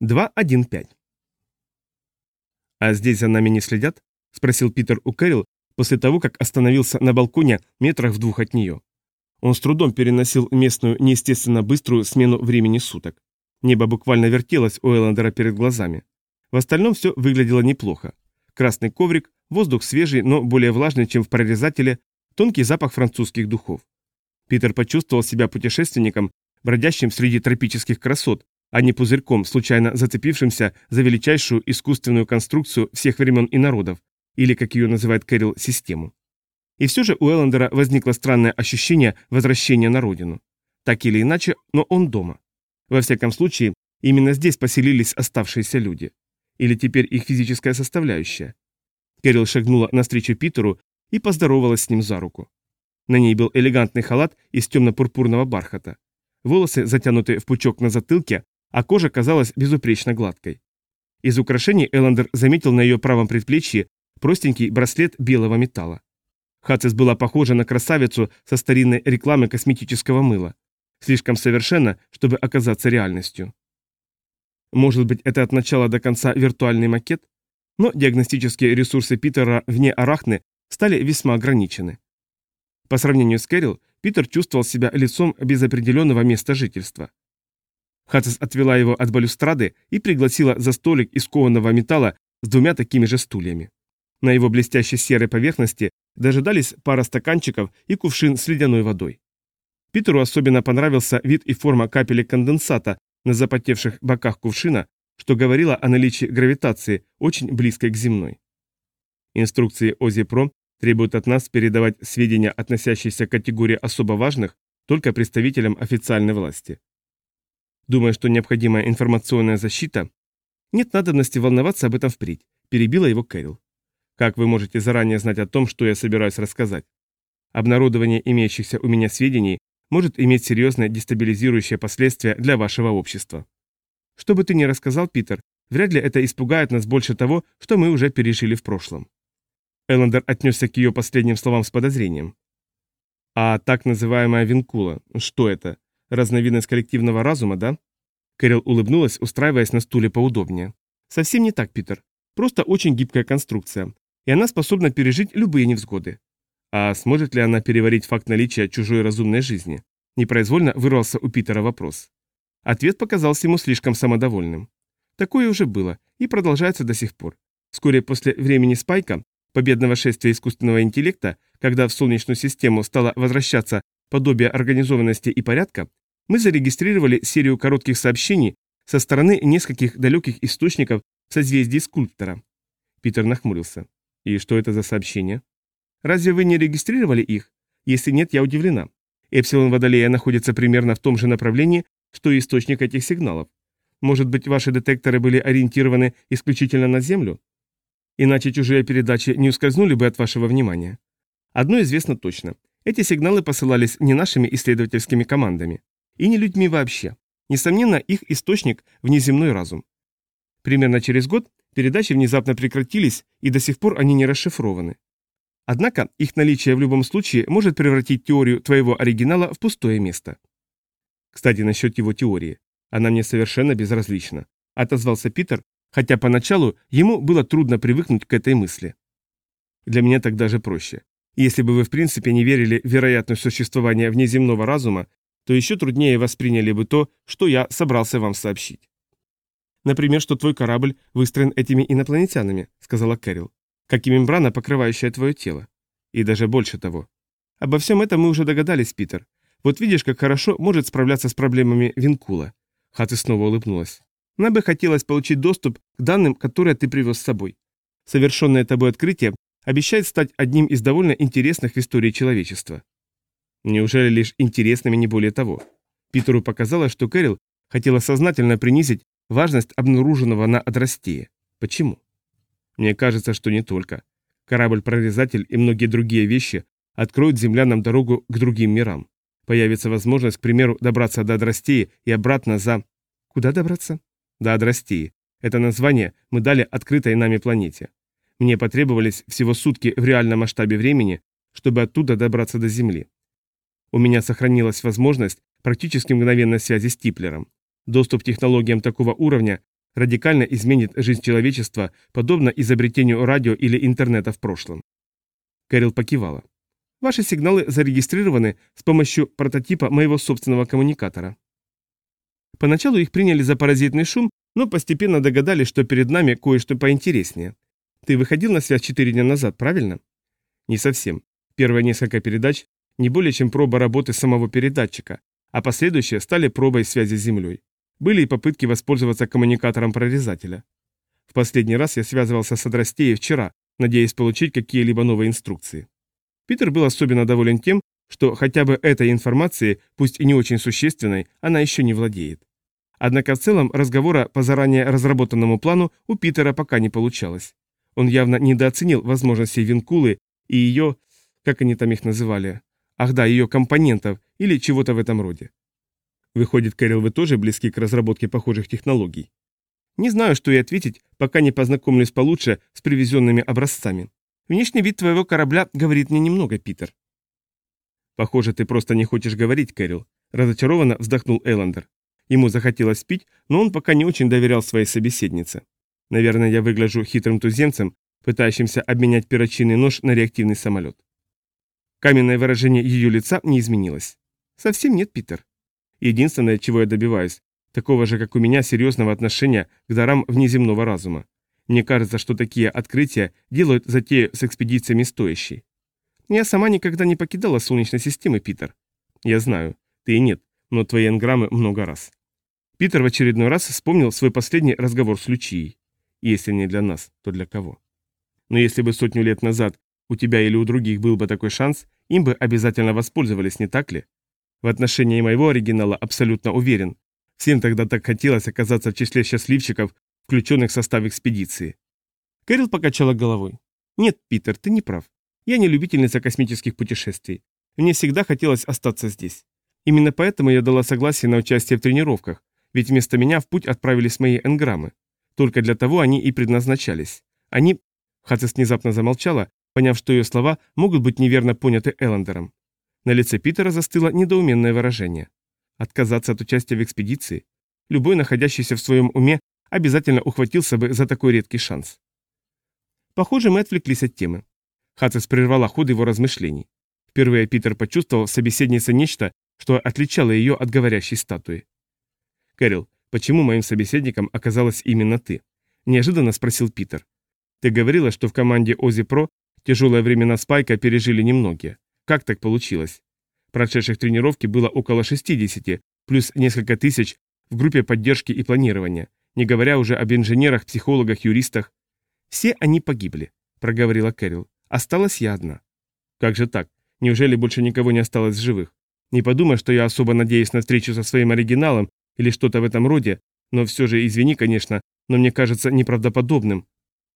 2.1.5. «А здесь за нами не следят?» – спросил Питер у Кэрил после того, как остановился на балконе метрах в двух от нее. Он с трудом переносил местную неестественно быструю смену времени суток. Небо буквально вертелось у Эллендера перед глазами. В остальном все выглядело неплохо. Красный коврик, воздух свежий, но более влажный, чем в прорезателе, тонкий запах французских духов. Питер почувствовал себя путешественником, бродящим среди тропических красот, а не пузырьком, случайно зацепившимся за величайшую искусственную конструкцию всех времен и народов, или, как ее называет Кэрилл, систему. И все же у Эллендера возникло странное ощущение возвращения на родину. Так или иначе, но он дома. Во всяком случае, именно здесь поселились оставшиеся люди. Или теперь их физическая составляющая. Кэрилл шагнула навстречу Питеру и поздоровалась с ним за руку. На ней был элегантный халат из темно-пурпурного бархата. Волосы затянуты в пучок на затылке, а кожа казалась безупречно гладкой. Из украшений Эллендер заметил на ее правом предплечье простенький браслет белого металла. Хацис была похожа на красавицу со старинной рекламы косметического мыла. Слишком совершенно, чтобы оказаться реальностью. Может быть, это от начала до конца виртуальный макет? Но диагностические ресурсы Питера вне Арахны стали весьма ограничены. По сравнению с Кэрил, Питер чувствовал себя лицом без определенного места жительства. Хатцес отвела его от балюстрады и пригласила за столик из кованого металла с двумя такими же стульями. На его блестящей серой поверхности дожидались пара стаканчиков и кувшин с ледяной водой. Питеру особенно понравился вид и форма капелек конденсата на запотевших боках кувшина, что говорило о наличии гравитации, очень близкой к земной. Инструкции ОЗИПРО требуют от нас передавать сведения, относящиеся к категории особо важных, только представителям официальной власти. Думая, что необходимая информационная защита, нет надобности волноваться об этом впредь, перебила его Кэрил. Как вы можете заранее знать о том, что я собираюсь рассказать? Обнародование имеющихся у меня сведений может иметь серьезные дестабилизирующие последствия для вашего общества. Что бы ты ни рассказал, Питер, вряд ли это испугает нас больше того, что мы уже пережили в прошлом. Эллендер отнесся к ее последним словам с подозрением. А так называемая винкула, что это? Разновидность коллективного разума, да? Кэрил улыбнулась, устраиваясь на стуле поудобнее. Совсем не так, Питер. Просто очень гибкая конструкция, и она способна пережить любые невзгоды. А сможет ли она переварить факт наличия чужой разумной жизни? Непроизвольно вырвался у Питера вопрос. Ответ показался ему слишком самодовольным. Такое уже было и продолжается до сих пор. Вскоре после времени Спайка, победного шествия искусственного интеллекта, когда в Солнечную систему стало возвращаться подобие организованности и порядка, мы зарегистрировали серию коротких сообщений со стороны нескольких далеких источников в созвездии скульптора. Питер нахмурился. И что это за сообщения? Разве вы не регистрировали их? Если нет, я удивлена. Эпсилон Водолея находится примерно в том же направлении, что и источник этих сигналов. Может быть, ваши детекторы были ориентированы исключительно на Землю? Иначе чужие передачи не ускользнули бы от вашего внимания. Одно известно точно. Эти сигналы посылались не нашими исследовательскими командами. И не людьми вообще. Несомненно, их источник – внеземной разум. Примерно через год передачи внезапно прекратились, и до сих пор они не расшифрованы. Однако их наличие в любом случае может превратить теорию твоего оригинала в пустое место. Кстати, насчет его теории. Она мне совершенно безразлична. Отозвался Питер, хотя поначалу ему было трудно привыкнуть к этой мысли. Для меня так даже проще. Если бы вы в принципе не верили в вероятность существования внеземного разума, то еще труднее восприняли бы то, что я собрался вам сообщить. Например, что твой корабль выстроен этими инопланетянами, сказала Кэрил, как и мембрана, покрывающая твое тело. И даже больше того. Обо всем этом мы уже догадались, Питер. Вот видишь, как хорошо может справляться с проблемами Винкула. Хаты снова улыбнулась. Нам бы хотелось получить доступ к данным, которые ты привез с собой. Совершенное тобой открытие обещает стать одним из довольно интересных в истории человечества. Неужели лишь интересными не более того? Питеру показалось, что Кэрил хотела сознательно принизить важность обнаруженного на Адрастее. Почему? Мне кажется, что не только. Корабль-прорезатель и многие другие вещи откроют землянам дорогу к другим мирам. Появится возможность, к примеру, добраться до Адрастеи и обратно за... Куда добраться? До Адрастеи. Это название мы дали открытой нами планете. Мне потребовались всего сутки в реальном масштабе времени, чтобы оттуда добраться до Земли. У меня сохранилась возможность практически мгновенной связи с Типлером. Доступ к технологиям такого уровня радикально изменит жизнь человечества, подобно изобретению радио или интернета в прошлом. Кэрил покивала. Ваши сигналы зарегистрированы с помощью прототипа моего собственного коммуникатора. Поначалу их приняли за паразитный шум, но постепенно догадались, что перед нами кое-что поинтереснее. Ты выходил на связь четыре дня назад, правильно? Не совсем. Первые несколько передач не более чем проба работы самого передатчика, а последующие стали пробой связи с Землей. Были и попытки воспользоваться коммуникатором прорезателя. В последний раз я связывался с Адрастеей вчера, надеясь получить какие-либо новые инструкции. Питер был особенно доволен тем, что хотя бы этой информацией, пусть и не очень существенной, она еще не владеет. Однако в целом разговора по заранее разработанному плану у Питера пока не получалось. Он явно недооценил возможности Винкулы и ее, как они там их называли, ах да, ее компонентов или чего-то в этом роде. Выходит, Кэрил, вы тоже близки к разработке похожих технологий? Не знаю, что и ответить, пока не познакомлюсь получше с привезенными образцами. Внешний вид твоего корабля говорит мне немного, Питер. Похоже, ты просто не хочешь говорить, Кэрил. Разочарованно вздохнул Эллендер. Ему захотелось пить, но он пока не очень доверял своей собеседнице. Наверное, я выгляжу хитрым туземцем, пытающимся обменять перочинный нож на реактивный самолет. Каменное выражение ее лица не изменилось. Совсем нет, Питер. Единственное, чего я добиваюсь, такого же, как у меня, серьезного отношения к дарам внеземного разума. Мне кажется, что такие открытия делают затею с экспедициями стоящей. Я сама никогда не покидала Солнечной системы, Питер. Я знаю, ты и нет, но твои энграммы много раз. Питер в очередной раз вспомнил свой последний разговор с Лючией. Если не для нас, то для кого? Но если бы сотню лет назад у тебя или у других был бы такой шанс, им бы обязательно воспользовались, не так ли? В отношении моего оригинала абсолютно уверен. Всем тогда так хотелось оказаться в числе счастливчиков, включенных в состав экспедиции. Кэрил покачала головой. Нет, Питер, ты не прав. Я не любительница космических путешествий. Мне всегда хотелось остаться здесь. Именно поэтому я дала согласие на участие в тренировках, ведь вместо меня в путь отправились мои энграммы. Только для того они и предназначались. Они... Хацис внезапно замолчала, поняв, что ее слова могут быть неверно поняты Эллендером. На лице Питера застыло недоуменное выражение. Отказаться от участия в экспедиции? Любой, находящийся в своем уме, обязательно ухватился бы за такой редкий шанс. Похоже, мы отвлеклись от темы. Хацис прервала ход его размышлений. Впервые Питер почувствовал в собеседнице нечто, что отличало ее от говорящей статуи. «Кэрил, почему моим собеседником оказалась именно ты?» – неожиданно спросил Питер. «Ты говорила, что в команде Ози Про тяжелые времена Спайка пережили немногие. Как так получилось? Прошедших тренировки было около 60, плюс несколько тысяч в группе поддержки и планирования, не говоря уже об инженерах, психологах, юристах. Все они погибли, проговорила Кэрил. Осталась я одна. Как же так? Неужели больше никого не осталось живых? Не подумай, что я особо надеюсь на встречу со своим оригиналом или что-то в этом роде, но все же извини, конечно, но мне кажется неправдоподобным.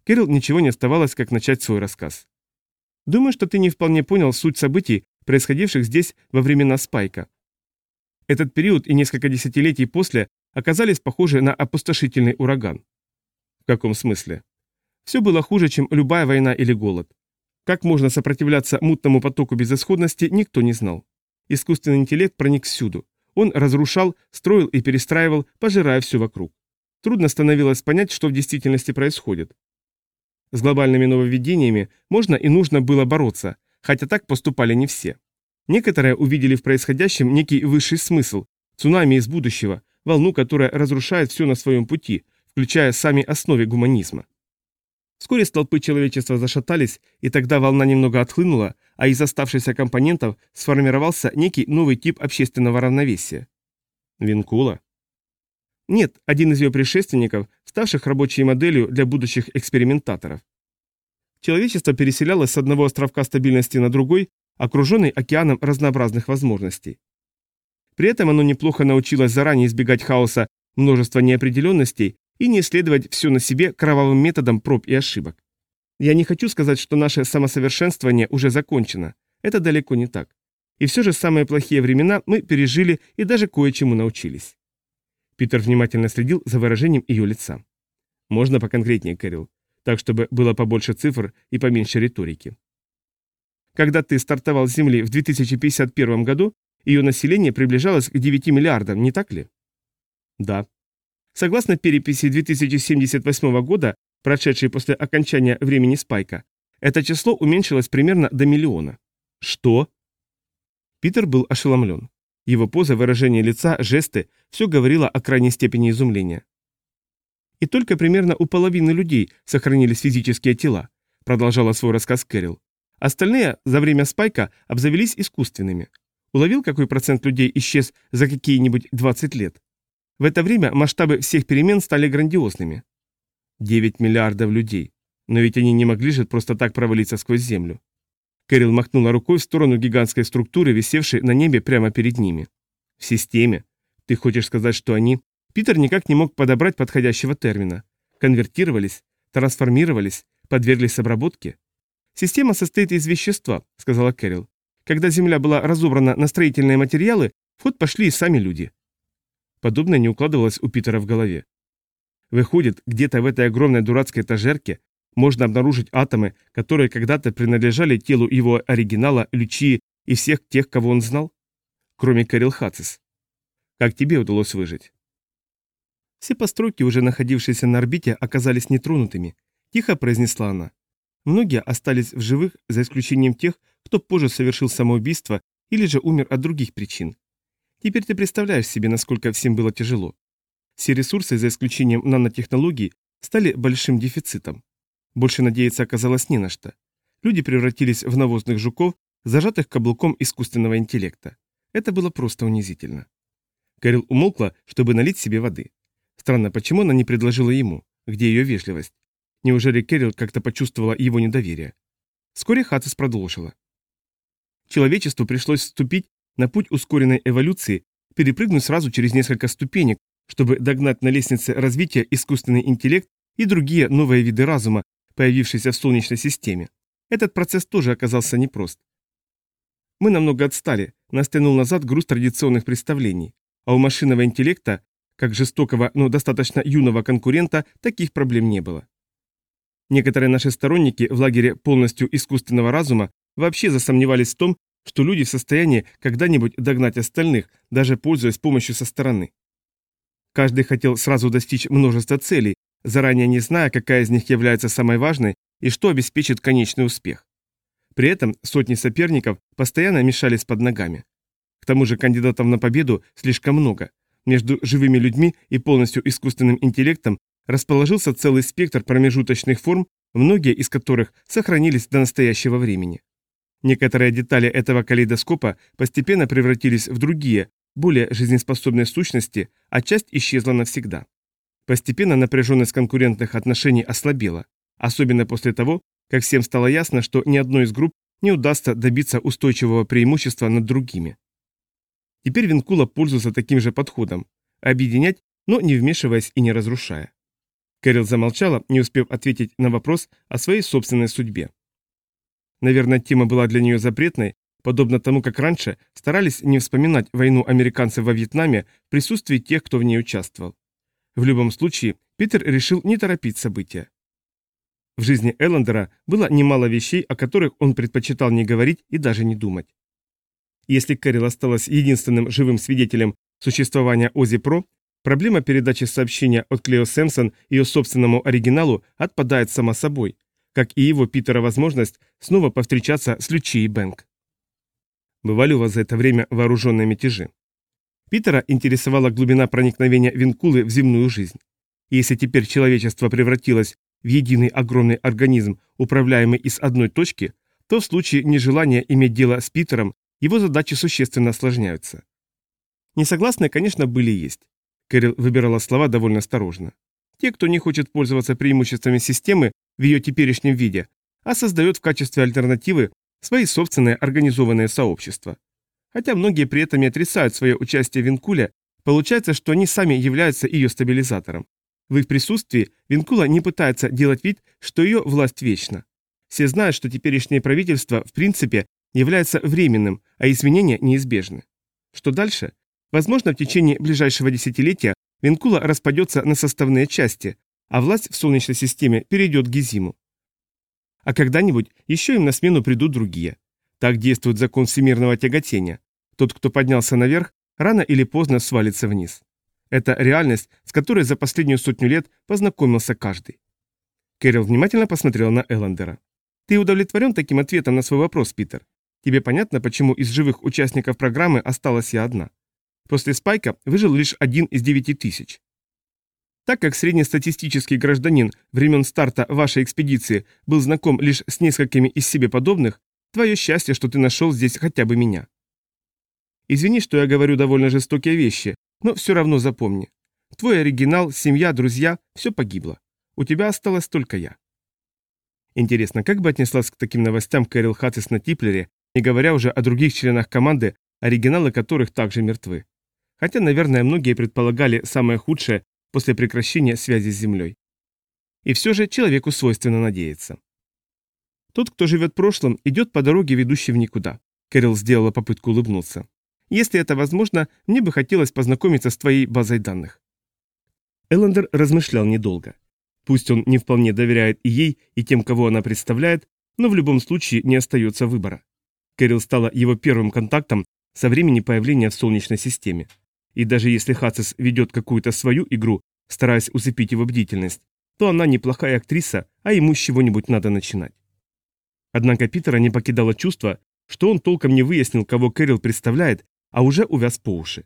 Кэрил ничего не оставалось, как начать свой рассказ. Думаю, что ты не вполне понял суть событий, происходивших здесь во времена Спайка. Этот период и несколько десятилетий после оказались похожи на опустошительный ураган. В каком смысле? Все было хуже, чем любая война или голод. Как можно сопротивляться мутному потоку безысходности, никто не знал. Искусственный интеллект проник всюду. Он разрушал, строил и перестраивал, пожирая все вокруг. Трудно становилось понять, что в действительности происходит. С глобальными нововведениями можно и нужно было бороться, хотя так поступали не все. Некоторые увидели в происходящем некий высший смысл, цунами из будущего, волну, которая разрушает все на своем пути, включая сами основы гуманизма. Вскоре столпы человечества зашатались, и тогда волна немного отхлынула, а из оставшихся компонентов сформировался некий новый тип общественного равновесия. Винкула? Нет, один из ее предшественников, ставших рабочей моделью для будущих экспериментаторов. Человечество переселялось с одного островка стабильности на другой, окруженный океаном разнообразных возможностей. При этом оно неплохо научилось заранее избегать хаоса множества неопределенностей и не исследовать все на себе кровавым методом проб и ошибок. Я не хочу сказать, что наше самосовершенствование уже закончено. Это далеко не так. И все же самые плохие времена мы пережили и даже кое-чему научились. Питер внимательно следил за выражением ее лица. «Можно поконкретнее, Кэрил? Так, чтобы было побольше цифр и поменьше риторики». Когда ты стартовал с Земли в 2051 году, ее население приближалось к 9 миллиардам, не так ли? Да. Согласно переписи 2078 года, прошедшей после окончания времени спайка, это число уменьшилось примерно до миллиона. Что? Питер был ошеломлен. Его поза, выражение лица, жесты – все говорило о крайней степени изумления. И только примерно у половины людей сохранились физические тела, продолжала свой рассказ Кэрил. Остальные за время спайка обзавелись искусственными. Уловил, какой процент людей исчез за какие-нибудь 20 лет? В это время масштабы всех перемен стали грандиозными. 9 миллиардов людей. Но ведь они не могли же просто так провалиться сквозь землю. Кэрил махнула рукой в сторону гигантской структуры, висевшей на небе прямо перед ними. В системе. Ты хочешь сказать, что они... Питер никак не мог подобрать подходящего термина. Конвертировались, трансформировались, подверглись обработке. Система состоит из вещества, сказала Кэрил. Когда Земля была разобрана на строительные материалы, в ход пошли и сами люди. Подобное не укладывалось у Питера в голове. Выходит, где-то в этой огромной дурацкой этажерке можно обнаружить атомы, которые когда-то принадлежали телу его оригинала, Лючии и всех тех, кого он знал? Кроме Кэрил Хацис. Как тебе удалось выжить? Все постройки, уже находившиеся на орбите, оказались нетронутыми, тихо произнесла она. Многие остались в живых, за исключением тех, кто позже совершил самоубийство или же умер от других причин. Теперь ты представляешь себе, насколько всем было тяжело. Все ресурсы, за исключением нанотехнологий, стали большим дефицитом. Больше надеяться оказалось не на что. Люди превратились в навозных жуков, зажатых каблуком искусственного интеллекта. Это было просто унизительно. Кэрил умолкла, чтобы налить себе воды. Странно, почему она не предложила ему? Где ее вежливость? Неужели Кэрил как-то почувствовала его недоверие? Вскоре Хатис продолжила. Человечеству пришлось вступить на путь ускоренной эволюции, перепрыгнуть сразу через несколько ступенек, чтобы догнать на лестнице развития искусственный интеллект и другие новые виды разума, появившиеся в Солнечной системе. Этот процесс тоже оказался непрост. Мы намного отстали, нас тянул назад груз традиционных представлений, а у машинного интеллекта как жестокого, но достаточно юного конкурента таких проблем не было. Некоторые наши сторонники в лагере полностью искусственного разума вообще засомневались в том, что люди в состоянии когда-нибудь догнать остальных, даже пользуясь помощью со стороны. Каждый хотел сразу достичь множества целей, заранее не зная, какая из них является самой важной и что обеспечит конечный успех. При этом сотни соперников постоянно мешались под ногами. К тому же кандидатов на победу слишком много, между живыми людьми и полностью искусственным интеллектом расположился целый спектр промежуточных форм, многие из которых сохранились до настоящего времени. Некоторые детали этого калейдоскопа постепенно превратились в другие, более жизнеспособные сущности, а часть исчезла навсегда. Постепенно напряженность конкурентных отношений ослабела, особенно после того, как всем стало ясно, что ни одной из групп не удастся добиться устойчивого преимущества над другими. Теперь Винкула пользуется таким же подходом – объединять, но не вмешиваясь и не разрушая. Кэрил замолчала, не успев ответить на вопрос о своей собственной судьбе. Наверное, тема была для нее запретной, подобно тому, как раньше старались не вспоминать войну американцев во Вьетнаме в присутствии тех, кто в ней участвовал. В любом случае, Питер решил не торопить события. В жизни Эллендера было немало вещей, о которых он предпочитал не говорить и даже не думать. Если Кэрил осталась единственным живым свидетелем существования Ози Про, проблема передачи сообщения от Клео Сэмпсон ее собственному оригиналу отпадает сама собой, как и его Питера возможность снова повстречаться с Лючией Бэнк. Бывали у вас за это время вооруженные мятежи? Питера интересовала глубина проникновения Винкулы в земную жизнь. Если теперь человечество превратилось в единый огромный организм, управляемый из одной точки, то в случае нежелания иметь дело с Питером его задачи существенно осложняются. Несогласные, конечно, были и есть. Кэрил выбирала слова довольно осторожно. Те, кто не хочет пользоваться преимуществами системы в ее теперешнем виде, а создает в качестве альтернативы свои собственные организованные сообщества. Хотя многие при этом и отрицают свое участие в Винкуле, получается, что они сами являются ее стабилизатором. В их присутствии Винкула не пытается делать вид, что ее власть вечна. Все знают, что теперешнее правительство, в принципе, является временным, а изменения неизбежны. Что дальше? Возможно, в течение ближайшего десятилетия Винкула распадется на составные части, а власть в Солнечной системе перейдет к Гизиму. А когда-нибудь еще им на смену придут другие. Так действует закон всемирного тяготения. Тот, кто поднялся наверх, рано или поздно свалится вниз. Это реальность, с которой за последнюю сотню лет познакомился каждый. Кэрил внимательно посмотрел на Эллендера. «Ты удовлетворен таким ответом на свой вопрос, Питер? Тебе понятно, почему из живых участников программы осталась я одна? После Спайка выжил лишь один из девяти тысяч. Так как среднестатистический гражданин времен старта вашей экспедиции был знаком лишь с несколькими из себе подобных, твое счастье, что ты нашел здесь хотя бы меня. Извини, что я говорю довольно жестокие вещи, но все равно запомни. Твой оригинал, семья, друзья – все погибло. У тебя осталась только я. Интересно, как бы отнеслась к таким новостям Кэрил Хаттис на Типлере, не говоря уже о других членах команды, оригиналы которых также мертвы. Хотя, наверное, многие предполагали самое худшее после прекращения связи с Землей. И все же человеку свойственно надеяться. Тот, кто живет прошлым, идет по дороге, ведущей в никуда. Кэрил сделала попытку улыбнуться. Если это возможно, мне бы хотелось познакомиться с твоей базой данных. Эллендер размышлял недолго. Пусть он не вполне доверяет и ей, и тем, кого она представляет, но в любом случае не остается выбора. Кэрил стала его первым контактом со времени появления в Солнечной системе. И даже если Хацис ведет какую-то свою игру, стараясь усыпить его бдительность, то она неплохая актриса, а ему с чего-нибудь надо начинать. Однако Питера не покидало чувство, что он толком не выяснил, кого Кэрил представляет, а уже увяз по уши.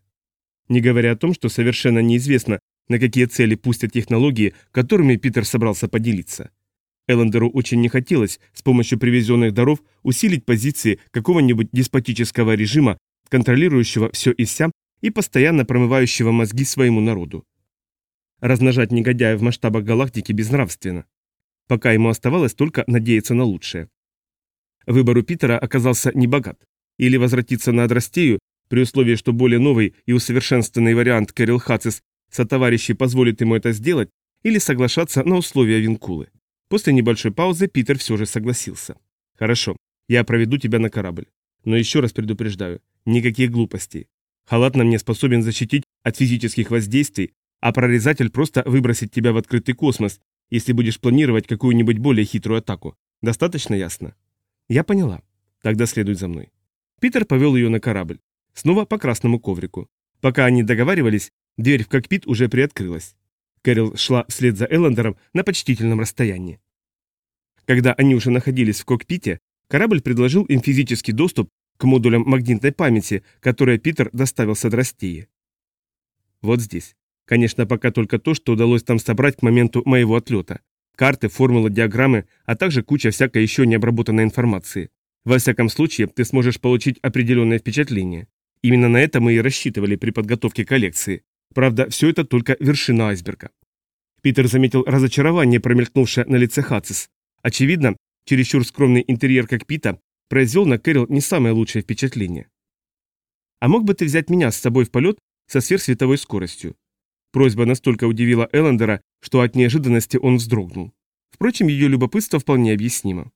Не говоря о том, что совершенно неизвестно, на какие цели пустят технологии, которыми Питер собрался поделиться. Эллендеру очень не хотелось с помощью привезенных даров усилить позиции какого-нибудь деспотического режима, контролирующего все и вся и постоянно промывающего мозги своему народу. Размножать негодяя в масштабах галактики безнравственно. Пока ему оставалось только надеяться на лучшее. Выбор у Питера оказался небогат. Или возвратиться на Адрастею, при условии, что более новый и усовершенствованный вариант Кэрил Хацис сотоварищей позволит ему это сделать, или соглашаться на условия Винкулы. После небольшой паузы Питер все же согласился. «Хорошо, я проведу тебя на корабль. Но еще раз предупреждаю, никаких глупостей. Халат на мне способен защитить от физических воздействий, а прорезатель просто выбросит тебя в открытый космос, если будешь планировать какую-нибудь более хитрую атаку. Достаточно ясно? Я поняла. Тогда следуй за мной. Питер повел ее на корабль. Снова по красному коврику. Пока они договаривались, дверь в кокпит уже приоткрылась. Кэрил шла вслед за Эллендером на почтительном расстоянии. Когда они уже находились в кокпите, корабль предложил им физический доступ к модулям магнитной памяти, которые Питер доставил с Адрастии. Вот здесь. Конечно, пока только то, что удалось там собрать к моменту моего отлета. Карты, формулы, диаграммы, а также куча всякой еще не обработанной информации. Во всяком случае, ты сможешь получить определенное впечатление. Именно на это мы и рассчитывали при подготовке коллекции. Правда, все это только вершина айсберга. Питер заметил разочарование, промелькнувшее на лице Хацис. Очевидно, чересчур скромный интерьер кокпита произвел на Кэрил не самое лучшее впечатление. «А мог бы ты взять меня с собой в полет со сверхсветовой скоростью?» Просьба настолько удивила Эллендера, что от неожиданности он вздрогнул. Впрочем, ее любопытство вполне объяснимо.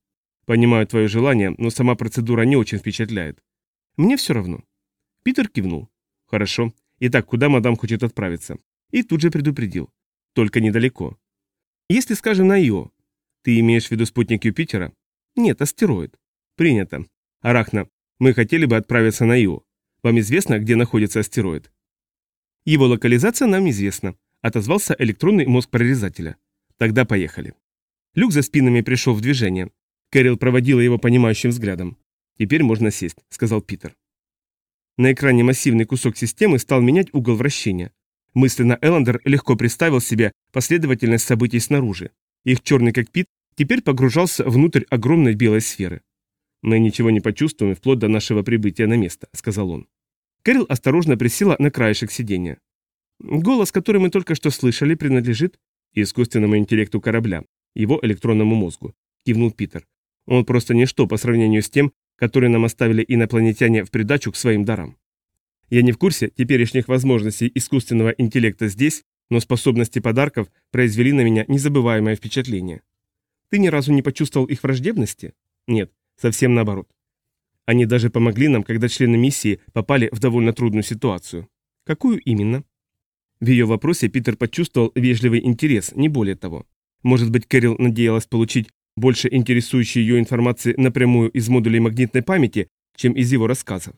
«Понимаю твое желание, но сама процедура не очень впечатляет. Мне все равно». Питер кивнул. «Хорошо. Итак, куда мадам хочет отправиться?» И тут же предупредил. «Только недалеко. Если, скажем, на Ио. Ты имеешь в виду спутник Юпитера? Нет, астероид. Принято. Арахна, мы хотели бы отправиться на Ио. Вам известно, где находится астероид? Его локализация нам известна, отозвался электронный мозг прорезателя. Тогда поехали. Люк за спинами пришел в движение. Кэрил проводила его понимающим взглядом. «Теперь можно сесть», — сказал Питер. На экране массивный кусок системы стал менять угол вращения. Мысленно Эллендер легко представил себе последовательность событий снаружи. Их черный кокпит теперь погружался внутрь огромной белой сферы. «Мы ничего не почувствуем вплоть до нашего прибытия на место», — сказал он. Кэрил осторожно присела на краешек сиденья. «Голос, который мы только что слышали, принадлежит искусственному интеллекту корабля, его электронному мозгу», — кивнул Питер. «Он просто ничто по сравнению с тем, который нам оставили инопланетяне в придачу к своим дарам. Я не в курсе теперешних возможностей искусственного интеллекта здесь, но способности подарков произвели на меня незабываемое впечатление. Ты ни разу не почувствовал их враждебности? Нет, Совсем наоборот. Они даже помогли нам, когда члены миссии попали в довольно трудную ситуацию. Какую именно? В ее вопросе Питер почувствовал вежливый интерес, не более того. Может быть, Кэрил надеялась получить больше интересующей ее информации напрямую из модулей магнитной памяти, чем из его рассказов.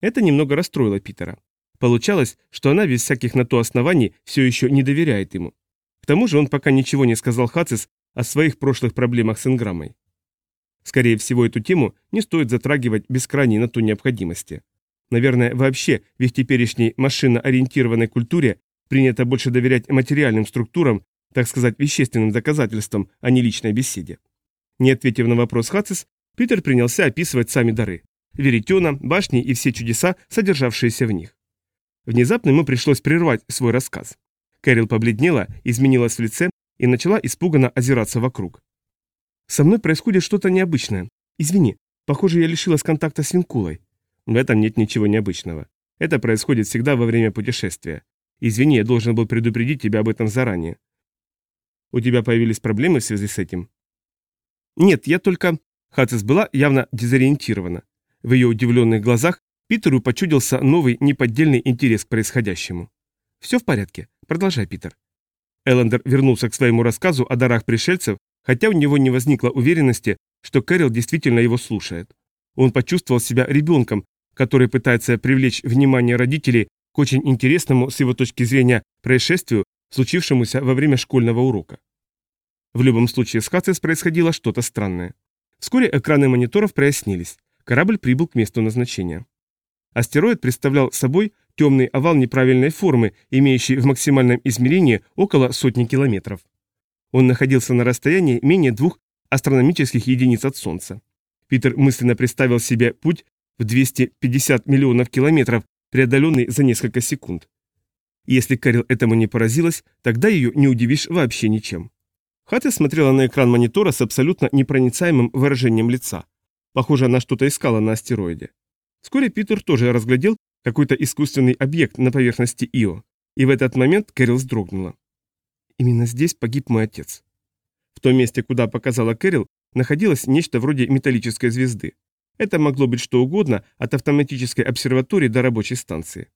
Это немного расстроило Питера. Получалось, что она без всяких на то оснований все еще не доверяет ему. К тому же он пока ничего не сказал Хацис о своих прошлых проблемах с Инграммой. Скорее всего, эту тему не стоит затрагивать без крайней на то необходимости. Наверное, вообще в их теперешней машинно-ориентированной культуре принято больше доверять материальным структурам, так сказать, вещественным доказательствам, а не личной беседе. Не ответив на вопрос Хацис, Питер принялся описывать сами дары – веретена, башни и все чудеса, содержавшиеся в них. Внезапно ему пришлось прервать свой рассказ. Кэрил побледнела, изменилась в лице и начала испуганно озираться вокруг. «Со мной происходит что-то необычное. Извини, похоже, я лишилась контакта с Винкулой». В этом нет ничего необычного. Это происходит всегда во время путешествия. Извини, я должен был предупредить тебя об этом заранее. У тебя появились проблемы в связи с этим? Нет, я только... Хацис была явно дезориентирована. В ее удивленных глазах Питеру почудился новый неподдельный интерес к происходящему. «Все в порядке. Продолжай, Питер». Эллендер вернулся к своему рассказу о дарах пришельцев, хотя у него не возникло уверенности, что Кэрил действительно его слушает. Он почувствовал себя ребенком, который пытается привлечь внимание родителей к очень интересному с его точки зрения происшествию, случившемуся во время школьного урока. В любом случае с Хацис происходило что-то странное. Вскоре экраны мониторов прояснились. Корабль прибыл к месту назначения. Астероид представлял собой темный овал неправильной формы, имеющий в максимальном измерении около сотни километров. Он находился на расстоянии менее двух астрономических единиц от Солнца. Питер мысленно представил себе путь в 250 миллионов километров, преодоленный за несколько секунд. Если Кэрил этому не поразилась, тогда ее не удивишь вообще ничем. Хатя смотрела на экран монитора с абсолютно непроницаемым выражением лица. Похоже, она что-то искала на астероиде. Вскоре Питер тоже разглядел какой-то искусственный объект на поверхности Ио, и в этот момент Кэрил вздрогнула. «Именно здесь погиб мой отец». В том месте, куда показала Кэрил, находилось нечто вроде металлической звезды. Это могло быть что угодно, от автоматической обсерватории до рабочей станции.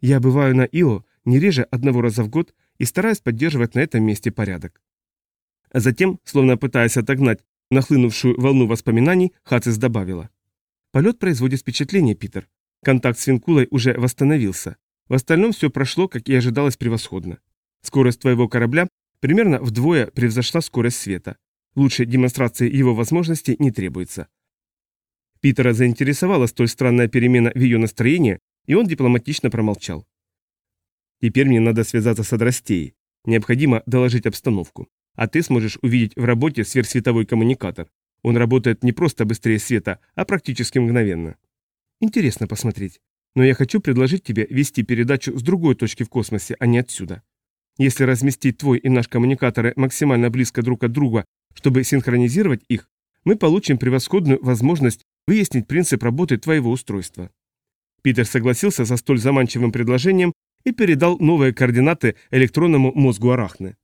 «Я бываю на Ио не реже одного раза в год и стараюсь поддерживать на этом месте порядок. А затем, словно пытаясь отогнать нахлынувшую волну воспоминаний, Хацис добавила. «Полет производит впечатление, Питер. Контакт с Винкулой уже восстановился. В остальном все прошло, как и ожидалось, превосходно. Скорость твоего корабля примерно вдвое превзошла скорость света. Лучшей демонстрации его возможностей не требуется». Питера заинтересовала столь странная перемена в ее настроении, и он дипломатично промолчал. «Теперь мне надо связаться с Адрастеей. Необходимо доложить обстановку. А ты сможешь увидеть в работе сверхсветовой коммуникатор. Он работает не просто быстрее света, а практически мгновенно. Интересно посмотреть. Но я хочу предложить тебе вести передачу с другой точки в космосе, а не отсюда. Если разместить твой и наш коммуникаторы максимально близко друг от друга, чтобы синхронизировать их, мы получим превосходную возможность выяснить принцип работы твоего устройства. Питер согласился со столь заманчивым предложением и передал новые координаты электронному мозгу Арахны.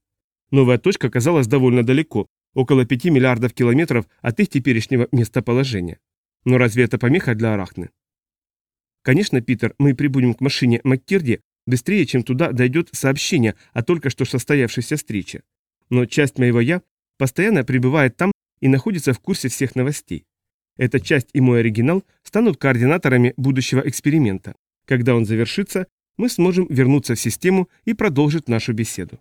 Новая точка оказалась довольно далеко, около 5 миллиардов километров от их теперешнего местоположения. Но разве это помеха для Арахны? Конечно, Питер, мы прибудем к машине Маккерди быстрее, чем туда дойдет сообщение о только что состоявшейся встрече. Но часть моего «я» постоянно пребывает там и находится в курсе всех новостей. Эта часть и мой оригинал станут координаторами будущего эксперимента. Когда он завершится, мы сможем вернуться в систему и продолжить нашу беседу.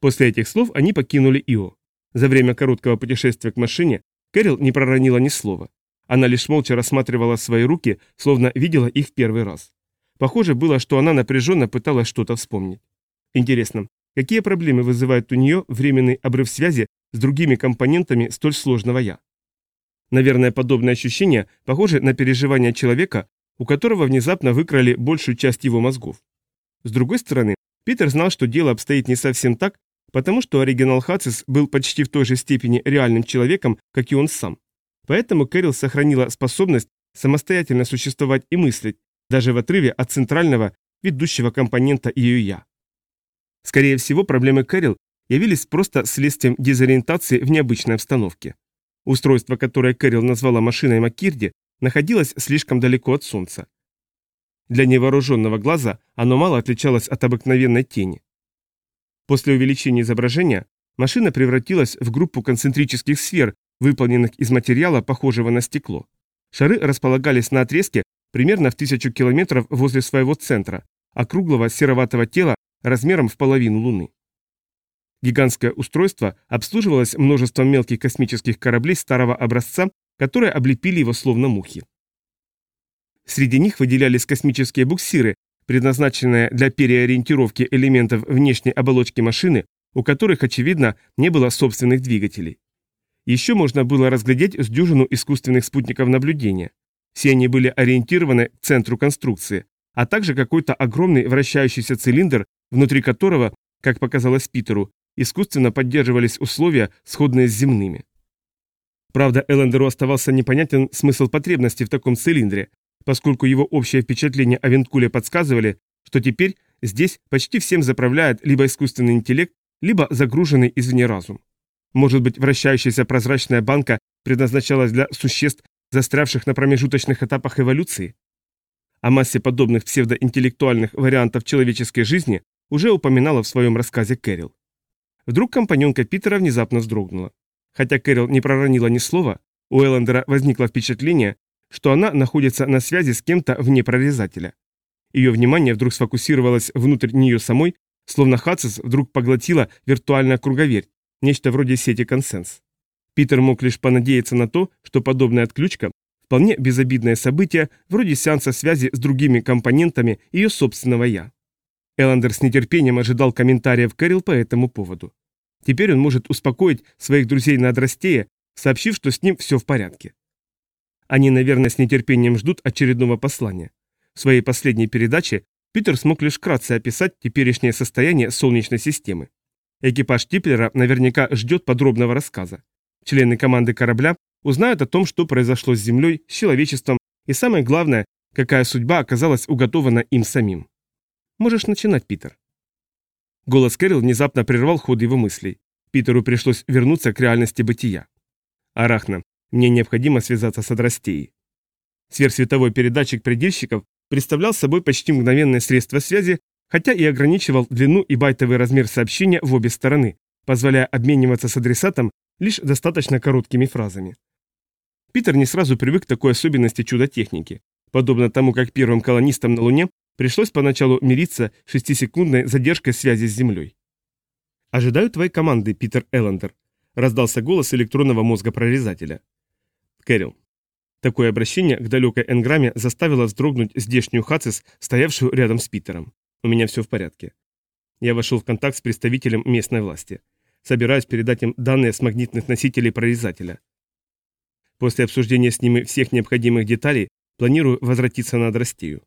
После этих слов они покинули Ио. За время короткого путешествия к машине Кэрил не проронила ни слова. Она лишь молча рассматривала свои руки, словно видела их в первый раз. Похоже было, что она напряженно пыталась что-то вспомнить. Интересно, какие проблемы вызывает у нее временный обрыв связи с другими компонентами столь сложного «я»? Наверное, подобное ощущение похоже на переживание человека, у которого внезапно выкрали большую часть его мозгов. С другой стороны, Питер знал, что дело обстоит не совсем так, потому что оригинал Хацис был почти в той же степени реальным человеком, как и он сам. Поэтому Кэрил сохранила способность самостоятельно существовать и мыслить, даже в отрыве от центрального, ведущего компонента ее «я». Скорее всего, проблемы Кэрил явились просто следствием дезориентации в необычной обстановке. Устройство, которое Кэрил назвала машиной Маккирди, находилось слишком далеко от Солнца. Для невооруженного глаза оно мало отличалось от обыкновенной тени. После увеличения изображения машина превратилась в группу концентрических сфер, выполненных из материала, похожего на стекло. Шары располагались на отрезке примерно в тысячу километров возле своего центра, округлого сероватого тела размером в половину Луны. Гигантское устройство обслуживалось множеством мелких космических кораблей старого образца, которые облепили его словно мухи. Среди них выделялись космические буксиры, предназначенные для переориентировки элементов внешней оболочки машины, у которых, очевидно, не было собственных двигателей. Еще можно было разглядеть с дюжину искусственных спутников наблюдения. Все они были ориентированы к центру конструкции, а также какой-то огромный вращающийся цилиндр, внутри которого, как показалось Питеру, искусственно поддерживались условия, сходные с земными. Правда, Эллендеру оставался непонятен смысл потребности в таком цилиндре, поскольку его общее впечатление о Винткуле подсказывали, что теперь здесь почти всем заправляет либо искусственный интеллект, либо загруженный извне разум. Может быть, вращающаяся прозрачная банка предназначалась для существ, застрявших на промежуточных этапах эволюции? О массе подобных псевдоинтеллектуальных вариантов человеческой жизни уже упоминала в своем рассказе Кэрил. Вдруг компаньонка Питера внезапно вздрогнула. Хотя Кэрил не проронила ни слова, у Эллендера возникло впечатление, что она находится на связи с кем-то вне прорезателя. Ее внимание вдруг сфокусировалось внутрь нее самой, словно Хацис вдруг поглотила виртуальная круговерть, нечто вроде сети консенс. Питер мог лишь понадеяться на то, что подобная отключка – вполне безобидное событие, вроде сеанса связи с другими компонентами ее собственного «я». Эллендер с нетерпением ожидал комментариев Кэрил по этому поводу. Теперь он может успокоить своих друзей на Адрастее, сообщив, что с ним все в порядке. Они, наверное, с нетерпением ждут очередного послания. В своей последней передаче Питер смог лишь вкратце описать теперешнее состояние Солнечной системы. Экипаж Типлера наверняка ждет подробного рассказа. Члены команды корабля узнают о том, что произошло с Землей, с человечеством и, самое главное, какая судьба оказалась уготована им самим. Можешь начинать, Питер. Голос Кэрил внезапно прервал ход его мыслей. Питеру пришлось вернуться к реальности бытия. Арахна, мне необходимо связаться с Адрастеей. Сверхсветовой передатчик предельщиков представлял собой почти мгновенное средство связи, хотя и ограничивал длину и байтовый размер сообщения в обе стороны, позволяя обмениваться с адресатом лишь достаточно короткими фразами. Питер не сразу привык к такой особенности чудо-техники, подобно тому, как первым колонистам на Луне Пришлось поначалу мириться шестисекундной задержкой связи с Землей. «Ожидаю твоей команды, Питер Эллендер», — раздался голос электронного мозга прорезателя. Кэрил. Такое обращение к далекой энграмме заставило вздрогнуть здешнюю Хацис, стоявшую рядом с Питером. «У меня все в порядке». Я вошел в контакт с представителем местной власти. Собираюсь передать им данные с магнитных носителей прорезателя. После обсуждения с ними всех необходимых деталей планирую возвратиться на Адрастию.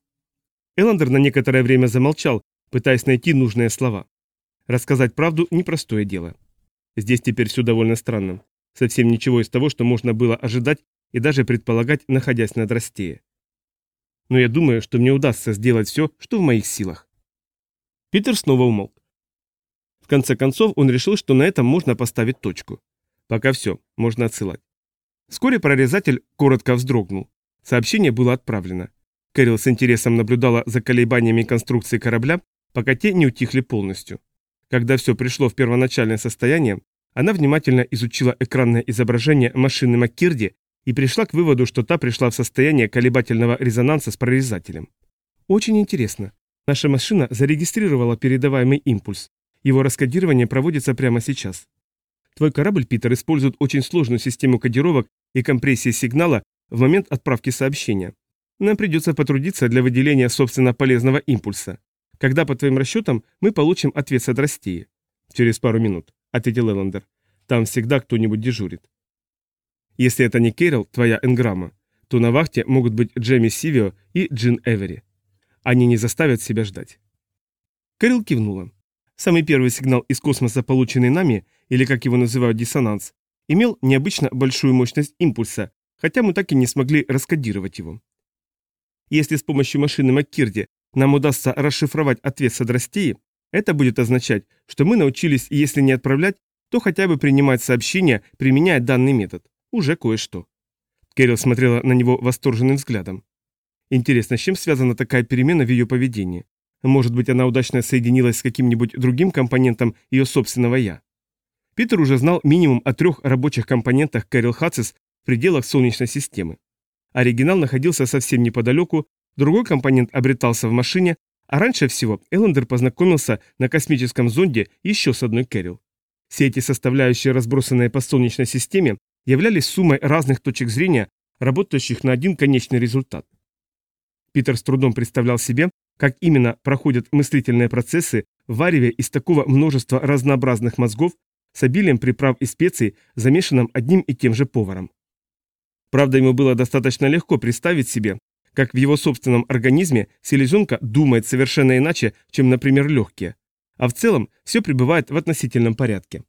Эландер на некоторое время замолчал, пытаясь найти нужные слова. Рассказать правду – непростое дело. Здесь теперь все довольно странно. Совсем ничего из того, что можно было ожидать и даже предполагать, находясь на Драстее. Но я думаю, что мне удастся сделать все, что в моих силах. Питер снова умолк. В конце концов, он решил, что на этом можно поставить точку. Пока все, можно отсылать. Вскоре прорезатель коротко вздрогнул. Сообщение было отправлено. Кэрил с интересом наблюдала за колебаниями конструкции корабля, пока те не утихли полностью. Когда все пришло в первоначальное состояние, она внимательно изучила экранное изображение машины Маккирди и пришла к выводу, что та пришла в состояние колебательного резонанса с прорезателем. Очень интересно. Наша машина зарегистрировала передаваемый импульс. Его раскодирование проводится прямо сейчас. Твой корабль, Питер, использует очень сложную систему кодировок и компрессии сигнала в момент отправки сообщения. Нам придется потрудиться для выделения собственно полезного импульса. Когда, по твоим расчетам, мы получим ответ с Адрастии? Через пару минут, ответил Эллендер. Там всегда кто-нибудь дежурит. Если это не Кэрол, твоя энграмма, то на вахте могут быть Джемми Сивио и Джин Эвери. Они не заставят себя ждать. Кэрил кивнула. Самый первый сигнал из космоса, полученный нами, или как его называют диссонанс, имел необычно большую мощность импульса, хотя мы так и не смогли раскодировать его. Если с помощью машины Маккирди нам удастся расшифровать ответ Садрастеи, это будет означать, что мы научились, если не отправлять, то хотя бы принимать сообщения, применяя данный метод. Уже кое-что. Кэрил смотрела на него восторженным взглядом. Интересно, с чем связана такая перемена в ее поведении? Может быть, она удачно соединилась с каким-нибудь другим компонентом ее собственного «я»? Питер уже знал минимум о трех рабочих компонентах Кэрил Хатсис в пределах Солнечной системы. Оригинал находился совсем неподалеку, другой компонент обретался в машине, а раньше всего Эллендер познакомился на космическом зонде еще с одной Кэрил. Все эти составляющие, разбросанные по Солнечной системе, являлись суммой разных точек зрения, работающих на один конечный результат. Питер с трудом представлял себе, как именно проходят мыслительные процессы в вареве из такого множества разнообразных мозгов с обилием приправ и специй, замешанным одним и тем же поваром. Правда, ему было достаточно легко представить себе, как в его собственном организме селезенка думает совершенно иначе, чем, например, легкие. А в целом все пребывает в относительном порядке.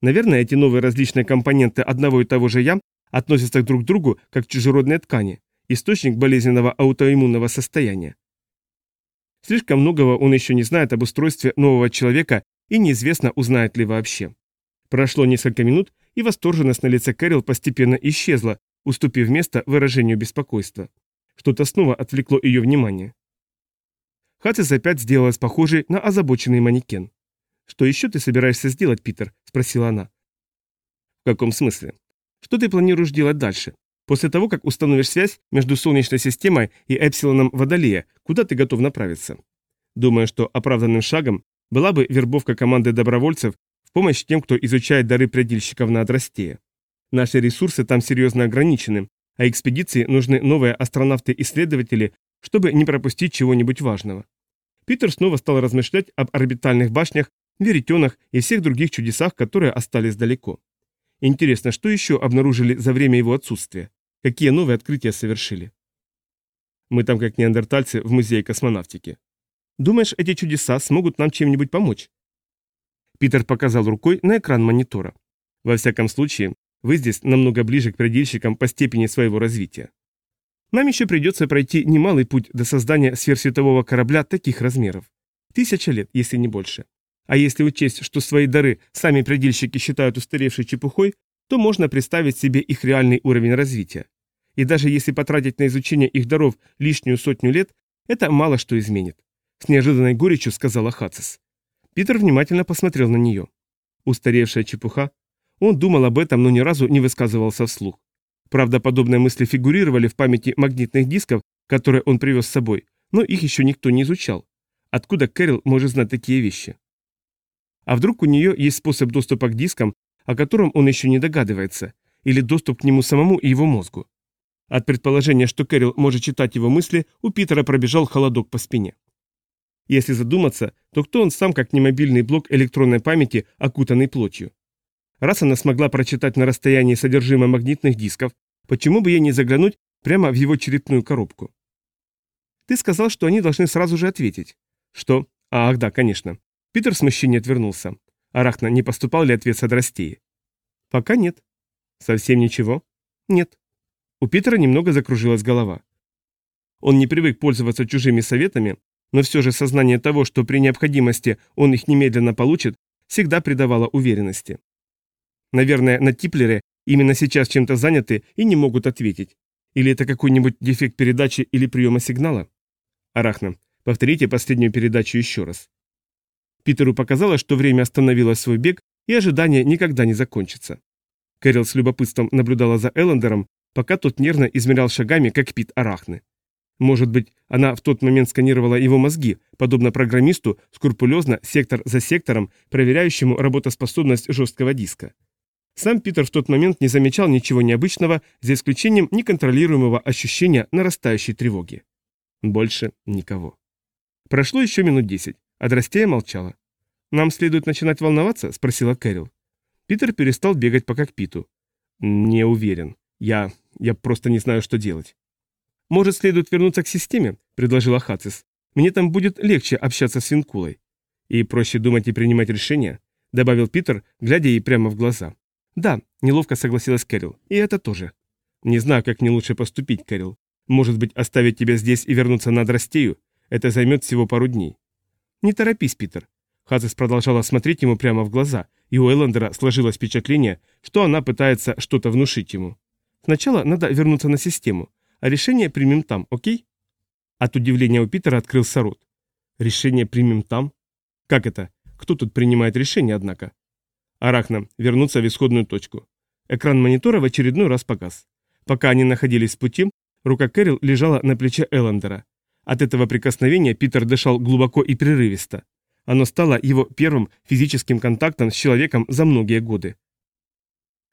Наверное, эти новые различные компоненты одного и того же «я» относятся друг к другу как чужеродные ткани, источник болезненного аутоиммунного состояния. Слишком многого он еще не знает об устройстве нового человека и неизвестно, узнает ли вообще. Прошло несколько минут, и восторженность на лице Кэрил постепенно исчезла, уступив место выражению беспокойства. Что-то снова отвлекло ее внимание. Хатис опять сделалась похожей на озабоченный манекен. «Что еще ты собираешься сделать, Питер?» – спросила она. «В каком смысле? Что ты планируешь делать дальше? После того, как установишь связь между Солнечной системой и Эпсилоном Водолея, куда ты готов направиться?» Думаю, что оправданным шагом была бы вербовка команды добровольцев в помощь тем, кто изучает дары предельщиков на Адрастее. Наши ресурсы там серьезно ограничены, а экспедиции нужны новые астронавты-исследователи, чтобы не пропустить чего-нибудь важного. Питер снова стал размышлять об орбитальных башнях, веретенах и всех других чудесах, которые остались далеко. Интересно, что еще обнаружили за время его отсутствия? Какие новые открытия совершили? Мы там как неандертальцы в музее космонавтики. Думаешь, эти чудеса смогут нам чем-нибудь помочь? Питер показал рукой на экран монитора. Во всяком случае, вы здесь намного ближе к предельщикам по степени своего развития. Нам еще придется пройти немалый путь до создания сверхсветового корабля таких размеров. Тысяча лет, если не больше. А если учесть, что свои дары сами предельщики считают устаревшей чепухой, то можно представить себе их реальный уровень развития. И даже если потратить на изучение их даров лишнюю сотню лет, это мало что изменит. С неожиданной горечью сказала Хацис. Питер внимательно посмотрел на нее. Устаревшая чепуха, он думал об этом, но ни разу не высказывался вслух. Правда, подобные мысли фигурировали в памяти магнитных дисков, которые он привез с собой, но их еще никто не изучал. Откуда Кэрил может знать такие вещи? А вдруг у нее есть способ доступа к дискам, о котором он еще не догадывается, или доступ к нему самому и его мозгу? От предположения, что Кэрил может читать его мысли, у Питера пробежал холодок по спине. Если задуматься, то кто он сам, как не мобильный блок электронной памяти, окутанный плотью? Раз она смогла прочитать на расстоянии содержимое магнитных дисков, почему бы ей не заглянуть прямо в его черепную коробку? Ты сказал, что они должны сразу же ответить. Что? Ах, да, конечно. Питер в смущении отвернулся. Арахна, не поступал ли ответ с Адрастеи? Пока нет. Совсем ничего? Нет. У Питера немного закружилась голова. Он не привык пользоваться чужими советами, но все же сознание того, что при необходимости он их немедленно получит, всегда придавало уверенности. Наверное, на Типлере именно сейчас чем-то заняты и не могут ответить. Или это какой-нибудь дефект передачи или приема сигнала? Арахна, повторите последнюю передачу еще раз. Питеру показалось, что время остановило свой бег, и ожидание никогда не закончится. Кэрил с любопытством наблюдала за Эллендером, пока тот нервно измерял шагами, как Пит Арахны. Может быть, она в тот момент сканировала его мозги, подобно программисту, скрупулезно, сектор за сектором, проверяющему работоспособность жесткого диска. Сам Питер в тот момент не замечал ничего необычного, за исключением неконтролируемого ощущения нарастающей тревоги. Больше никого. Прошло еще минут десять, а Драстея молчала. «Нам следует начинать волноваться?» – спросила Кэрил. Питер перестал бегать по кокпиту. «Не уверен. Я... я просто не знаю, что делать». «Может, следует вернуться к системе?» – предложила Хацис. «Мне там будет легче общаться с Винкулой». «И проще думать и принимать решения», – добавил Питер, глядя ей прямо в глаза. «Да», — неловко согласилась Кэрил. «И это тоже». «Не знаю, как мне лучше поступить, Кэрил. Может быть, оставить тебя здесь и вернуться на Драстею? Это займет всего пару дней». «Не торопись, Питер». Хазес продолжала смотреть ему прямо в глаза, и у Эллендера сложилось впечатление, что она пытается что-то внушить ему. «Сначала надо вернуться на систему, а решение примем там, окей?» От удивления у Питера открылся рот. «Решение примем там? Как это? Кто тут принимает решение, однако?» Арахна, вернуться в исходную точку. Экран монитора в очередной раз погас. Пока они находились в пути, рука Кэрил лежала на плече Эллендера. От этого прикосновения Питер дышал глубоко и прерывисто. Оно стало его первым физическим контактом с человеком за многие годы.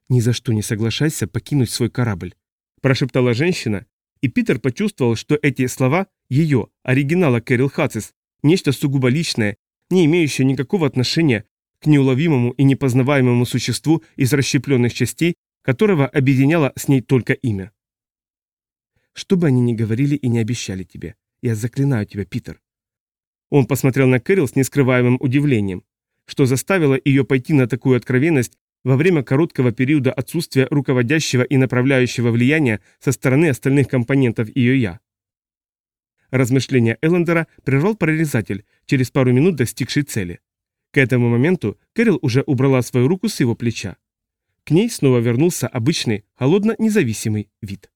«Ни за что не соглашайся покинуть свой корабль», – прошептала женщина, и Питер почувствовал, что эти слова ее, оригинала Кэрил Хацис, нечто сугубо личное, не имеющее никакого отношения к неуловимому и непознаваемому существу из расщепленных частей, которого объединяло с ней только имя. «Что бы они ни говорили и не обещали тебе, я заклинаю тебя, Питер». Он посмотрел на Кэрил с нескрываемым удивлением, что заставило ее пойти на такую откровенность во время короткого периода отсутствия руководящего и направляющего влияния со стороны остальных компонентов ее «я». Размышления Эллендера прервал прорезатель, через пару минут достигший цели. К этому моменту Кэрил уже убрала свою руку с его плеча. К ней снова вернулся обычный, холодно-независимый вид.